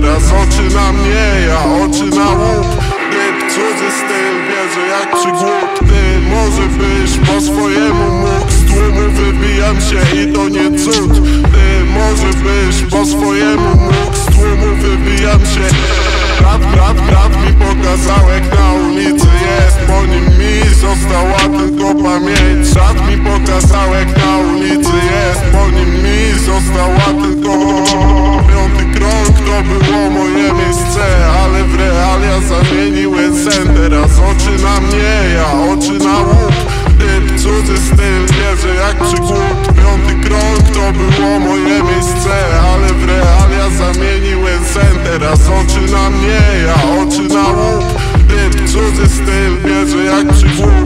Teraz oczy na mnie, ja oczy na łup. Typ cudzy styl, wierzę jak przygłup Ty może byś po swojemu mógł Z tłumu wybijam się i to nie cud. Ty może byś po swojemu mógł Z tłumu wybijam się. Brat, brat, brat mi pokazał jak na ulicy jest Po nim mi została tylko pamięć. Brat mi pokazał jak sen Teraz oczy na mnie, ja oczy na łup. Typ cudzy styl, wierzę jak przykłód Piąty krąg to było moje miejsce Ale w realia zamieniłem sen. Teraz oczy na mnie, ja oczy na łup. Typ cudzy styl, wierzę jak przykłód